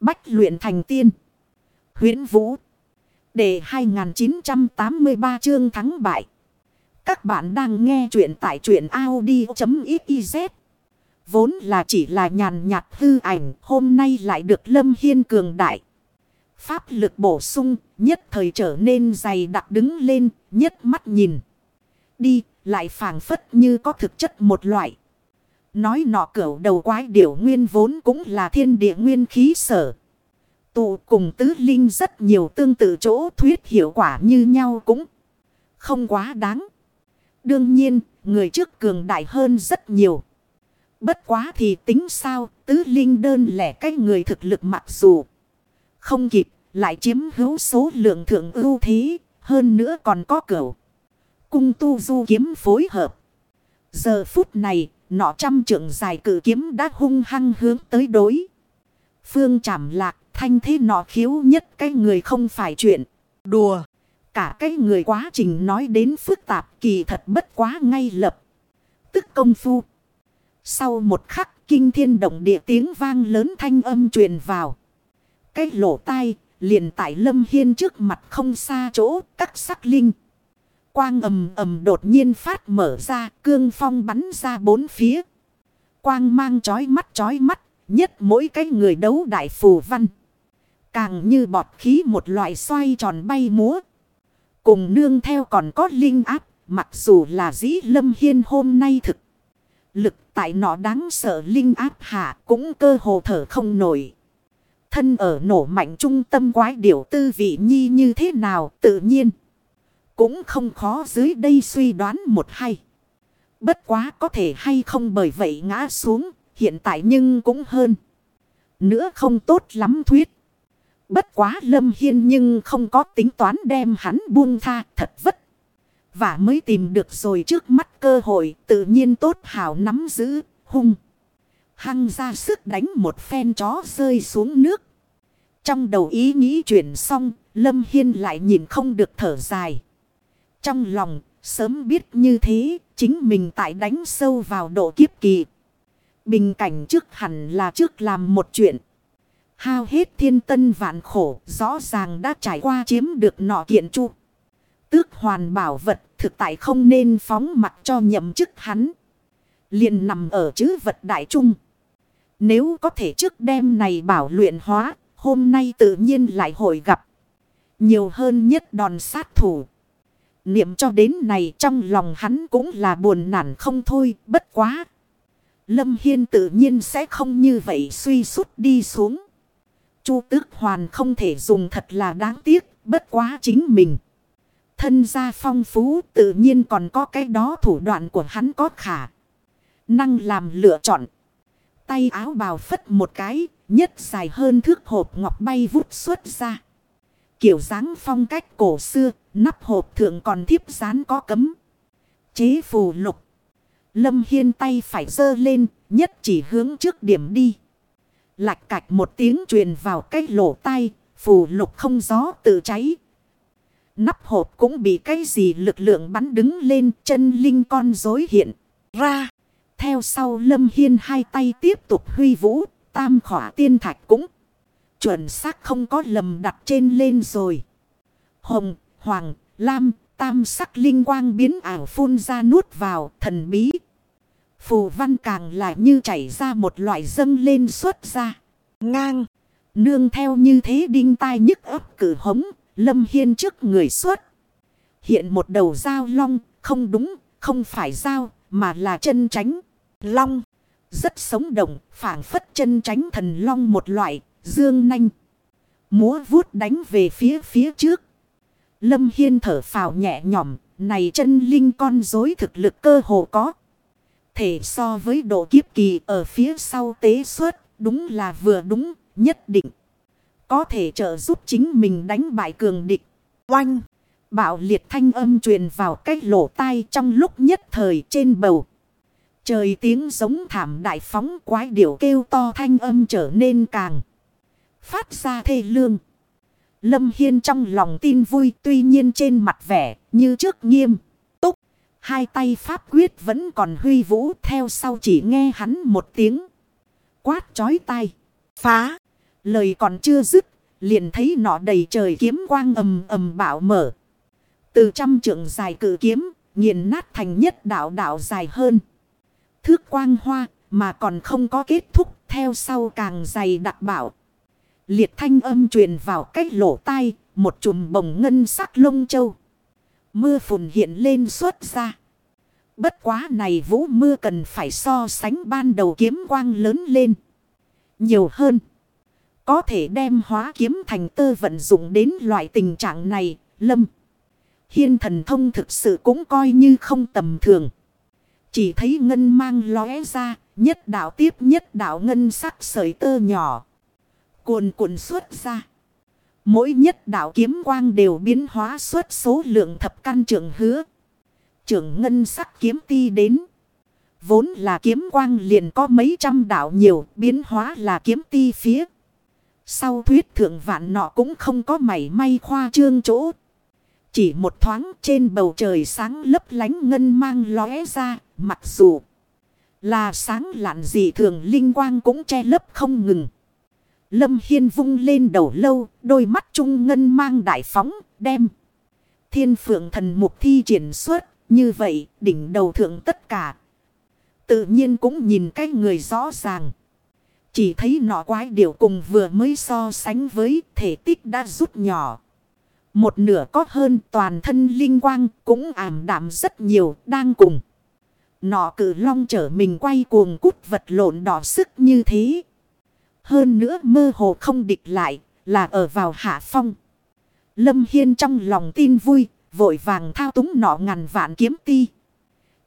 Bách luyện thành tiên. huyễn Vũ. Để 2983 chương thắng bại. Các bạn đang nghe truyện tại truyện Audi.xyz. Vốn là chỉ là nhàn nhạt hư ảnh. Hôm nay lại được Lâm Hiên cường đại. Pháp lực bổ sung. Nhất thời trở nên dày đặc đứng lên. Nhất mắt nhìn. Đi. Lại phảng phất như có thực chất một loại. Nói nọ cửu đầu quái điểu nguyên vốn cũng là thiên địa nguyên khí sở. Tụ cùng tứ linh rất nhiều tương tự chỗ thuyết hiệu quả như nhau cũng không quá đáng. Đương nhiên, người trước cường đại hơn rất nhiều. Bất quá thì tính sao, tứ linh đơn lẻ cái người thực lực mặc dù không kịp, lại chiếm hữu số lượng thượng ưu thế, hơn nữa còn có cửu. Cung tu du kiếm phối hợp. Giờ phút này, nọ trăm trượng dài cử kiếm đã hung hăng hướng tới đối. Phương chảm lạc, thanh thế nọ khiếu nhất, cái người không phải chuyện. Đùa. Cả cái người quá trình nói đến phức tạp, kỳ thật bất quá ngay lập. Tức công phu. Sau một khắc, kinh thiên động địa tiếng vang lớn thanh âm truyền vào. Cái lỗ tai, liền tại lâm hiên trước mặt không xa chỗ, các sắc linh. Quang ầm ầm đột nhiên phát mở ra, cương phong bắn ra bốn phía. Quang mang chói mắt chói mắt, nhất mỗi cái người đấu đại phù văn. Càng như bọt khí một loại xoay tròn bay múa. Cùng nương theo còn có linh áp, mặc dù là dĩ lâm hiên hôm nay thực. Lực tại nọ đáng sợ linh áp hạ cũng cơ hồ thở không nổi. Thân ở nổ mạnh trung tâm quái điểu tư vị nhi như thế nào tự nhiên. Cũng không khó dưới đây suy đoán một hay. Bất quá có thể hay không bởi vậy ngã xuống. Hiện tại nhưng cũng hơn. Nữa không tốt lắm thuyết. Bất quá lâm hiên nhưng không có tính toán đem hắn buông tha thật vất. Và mới tìm được rồi trước mắt cơ hội tự nhiên tốt hảo nắm giữ hung. Hăng ra sức đánh một phen chó rơi xuống nước. Trong đầu ý nghĩ chuyển xong, Lâm Hiên lại nhìn không được thở dài. Trong lòng, sớm biết như thế, chính mình tại đánh sâu vào độ kiếp kỳ. Bình cảnh trước hẳn là trước làm một chuyện. Hao hết thiên tân vạn khổ, rõ ràng đã trải qua chiếm được nọ kiện chu. Tước hoàn bảo vật, thực tại không nên phóng mặt cho nhậm chức hắn. liền nằm ở chữ vật đại trung. Nếu có thể trước đêm này bảo luyện hóa, hôm nay tự nhiên lại hội gặp. Nhiều hơn nhất đòn sát thủ. Niệm cho đến này trong lòng hắn cũng là buồn nản không thôi, bất quá. Lâm Hiên tự nhiên sẽ không như vậy suy sút đi xuống. Chu tước hoàn không thể dùng thật là đáng tiếc, bất quá chính mình. Thân gia phong phú tự nhiên còn có cái đó thủ đoạn của hắn có khả. Năng làm lựa chọn. Tay áo bào phất một cái, nhất dài hơn thước hộp ngọc bay vút xuất ra. Kiểu dáng phong cách cổ xưa, nắp hộp thượng còn thiếp dán có cấm. Chế phù lục. Lâm Hiên tay phải dơ lên, nhất chỉ hướng trước điểm đi. Lạch cạch một tiếng truyền vào cái lỗ tai, phù lục không gió tự cháy. Nắp hộp cũng bị cái gì lực lượng bắn đứng lên chân linh con dối hiện ra. Theo sau Lâm Hiên hai tay tiếp tục huy vũ, tam khỏa tiên thạch cũng chuẩn xác không có lầm đặt trên lên rồi. Hồng, Hoàng, Lam, tam sắc linh quang biến ảo phun ra nuốt vào thần bí. Phù văn càng lại như chảy ra một loại dâng lên xuất ra. Ngang. Nương theo như thế đinh tai nhức ấp cử hống. Lâm Hiên trước người xuất. Hiện một đầu dao long. Không đúng. Không phải dao. Mà là chân tránh. Long. Rất sống động. phảng phất chân tránh thần long một loại. Dương nanh. Múa vuốt đánh về phía phía trước. Lâm Hiên thở phào nhẹ nhõm. Này chân linh con dối thực lực cơ hồ có. Thể so với độ kiếp kỳ ở phía sau tế xuất Đúng là vừa đúng, nhất định. Có thể trợ giúp chính mình đánh bại cường địch. Oanh! Bạo liệt thanh âm truyền vào cái lỗ tai trong lúc nhất thời trên bầu. Trời tiếng giống thảm đại phóng quái điểu kêu to thanh âm trở nên càng. Phát ra thê lương. Lâm Hiên trong lòng tin vui tuy nhiên trên mặt vẻ như trước nghiêm. Túc. Hai tay pháp quyết vẫn còn huy vũ theo sau chỉ nghe hắn một tiếng quát chói tay Phá. Lời còn chưa dứt, liền thấy nọ đầy trời kiếm quang ầm ầm bạo mở. Từ trăm trượng dài cử kiếm, nghiền nát thành nhất đạo đạo dài hơn. Thước quang hoa, mà còn không có kết thúc, theo sau càng dày đặc bảo. Liệt thanh âm truyền vào cách lỗ tai, một chùm bồng ngân sắc lông châu. Mưa phùn hiện lên xuất ra. Bất quá này vũ mưa cần phải so sánh ban đầu kiếm quang lớn lên. Nhiều hơn. Có thể đem hóa kiếm thành tơ vận dụng đến loại tình trạng này, lâm. Hiên thần thông thực sự cũng coi như không tầm thường. Chỉ thấy ngân mang lóe ra, nhất đạo tiếp nhất đạo ngân sắc sợi tơ nhỏ. Cuồn cuộn xuất ra. Mỗi nhất đạo kiếm quang đều biến hóa xuất số lượng thập căn trưởng hứa. Trưởng ngân sắc kiếm ti đến. Vốn là kiếm quang liền có mấy trăm đạo nhiều biến hóa là kiếm ti phía. Sau thuyết thượng vạn nọ cũng không có mảy may khoa trương chỗ. Chỉ một thoáng trên bầu trời sáng lấp lánh ngân mang lóe ra, mặc dù là sáng lạn dị thường linh quang cũng che lấp không ngừng. Lâm Hiên vung lên đầu lâu, đôi mắt trung ngân mang đại phóng, đem. Thiên phượng thần mục thi triển xuất, như vậy đỉnh đầu thượng tất cả. Tự nhiên cũng nhìn cái người rõ ràng. Chỉ thấy nọ quái điều cùng vừa mới so sánh với thể tích đã rút nhỏ. Một nửa có hơn toàn thân linh quang cũng ảm đạm rất nhiều đang cùng. Nọ cử long trở mình quay cuồng cút vật lộn đỏ sức như thế. Hơn nữa mơ hồ không địch lại là ở vào hạ phong. Lâm Hiên trong lòng tin vui, vội vàng thao túng nọ ngàn vạn kiếm ti.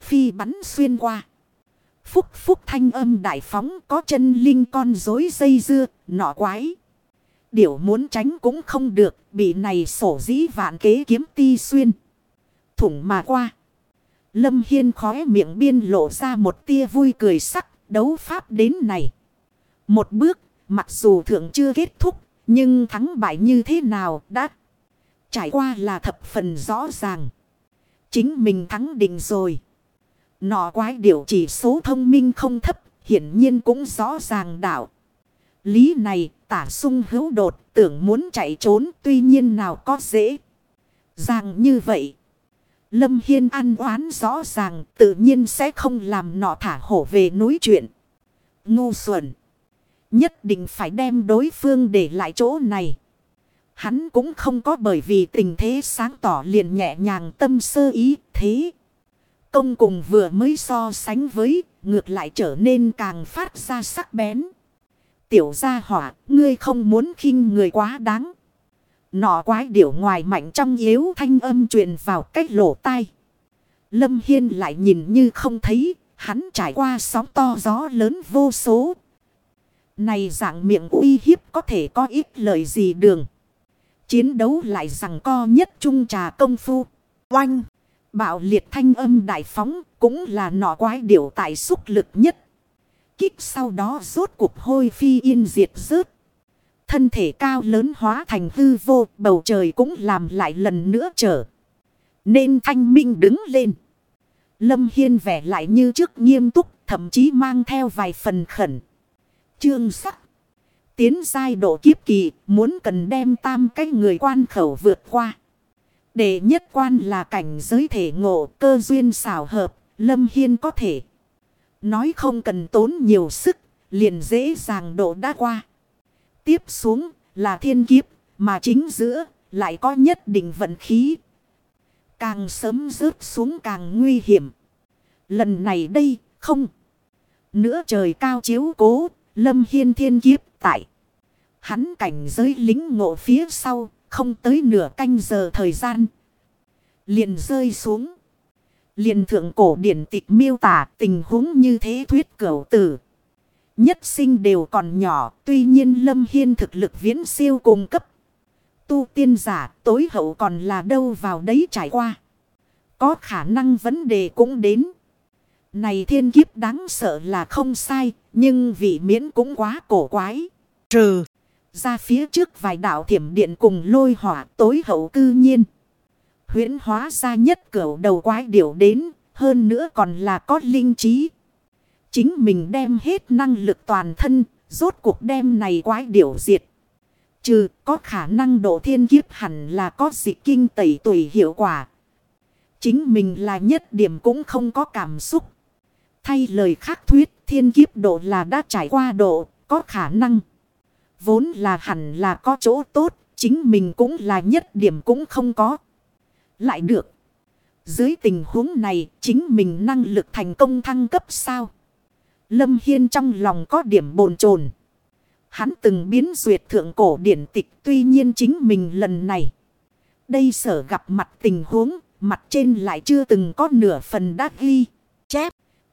Phi bắn xuyên qua. Phúc phúc thanh âm đại phóng có chân linh con dối dây dưa, nọ quái. điều muốn tránh cũng không được, bị này sổ dĩ vạn kế kiếm ti xuyên. Thủng mà qua. Lâm Hiên khóe miệng biên lộ ra một tia vui cười sắc, đấu pháp đến này. Một bước, mặc dù thượng chưa kết thúc, nhưng thắng bại như thế nào đã trải qua là thập phần rõ ràng. Chính mình thắng định rồi. Nọ quái điểu chỉ số thông minh không thấp, hiển nhiên cũng rõ ràng đạo. Lý này tả sung hữu đột tưởng muốn chạy trốn tuy nhiên nào có dễ. Ràng như vậy. Lâm Hiên ăn oán rõ ràng tự nhiên sẽ không làm nọ thả hổ về núi chuyện. Ngu xuẩn. Nhất định phải đem đối phương để lại chỗ này. Hắn cũng không có bởi vì tình thế sáng tỏ liền nhẹ nhàng tâm sơ ý thế. Công cùng vừa mới so sánh với, ngược lại trở nên càng phát ra sắc bén. Tiểu gia hỏa, ngươi không muốn khinh người quá đáng. Nọ quái điểu ngoài mạnh trong yếu thanh âm truyền vào cách lỗ tai. Lâm Hiên lại nhìn như không thấy, hắn trải qua sóng to gió lớn vô số. Này dạng miệng uy hiếp có thể có ít lời gì đường. Chiến đấu lại rằng co nhất trung trà công phu. Oanh! Bạo liệt thanh âm đại phóng cũng là nọ quái điểu tại xúc lực nhất. Kích sau đó rốt cuộc hôi phi yên diệt rớt. Thân thể cao lớn hóa thành hư vô, bầu trời cũng làm lại lần nữa trở. Nên thanh minh đứng lên. Lâm Hiên vẻ lại như trước nghiêm túc, thậm chí mang theo vài phần khẩn. Trương sắc. Tiến giai độ kiếp kỳ muốn cần đem tam cái người quan khẩu vượt qua. Đệ nhất quan là cảnh giới thể ngộ cơ duyên xảo hợp, Lâm Hiên có thể. Nói không cần tốn nhiều sức, liền dễ dàng độ đã qua. Tiếp xuống là thiên kiếp, mà chính giữa lại có nhất định vận khí. Càng sớm rớt xuống càng nguy hiểm. Lần này đây, không. Nữa trời cao chiếu cố, Lâm Hiên thiên kiếp tại. Hắn cảnh giới lính ngộ phía sau, không tới nửa canh giờ thời gian. Liền rơi xuống. Liền thượng cổ điển tịch miêu tả tình huống như thế thuyết cửu tử. Nhất sinh đều còn nhỏ, tuy nhiên Lâm Hiên thực lực viễn siêu cung cấp. Tu tiên giả tối hậu còn là đâu vào đấy trải qua. Có khả năng vấn đề cũng đến. Này thiên kiếp đáng sợ là không sai, nhưng vị miễn cũng quá cổ quái. Trừ. Ra phía trước vài đạo thiểm điện cùng lôi hỏa tối hậu cư nhiên. huyễn hóa ra nhất cửa đầu quái điểu đến. Hơn nữa còn là có linh trí. Chính mình đem hết năng lực toàn thân. Rốt cuộc đem này quái điểu diệt. Trừ có khả năng độ thiên kiếp hẳn là có dị kinh tẩy tùy hiệu quả. Chính mình là nhất điểm cũng không có cảm xúc. Thay lời khác thuyết thiên kiếp độ là đã trải qua độ, có khả năng. Vốn là hẳn là có chỗ tốt, chính mình cũng là nhất điểm cũng không có. Lại được. Dưới tình huống này, chính mình năng lực thành công thăng cấp sao? Lâm Hiên trong lòng có điểm bồn chồn Hắn từng biến duyệt thượng cổ điển tịch tuy nhiên chính mình lần này. Đây sở gặp mặt tình huống, mặt trên lại chưa từng có nửa phần đã ghi. Chép,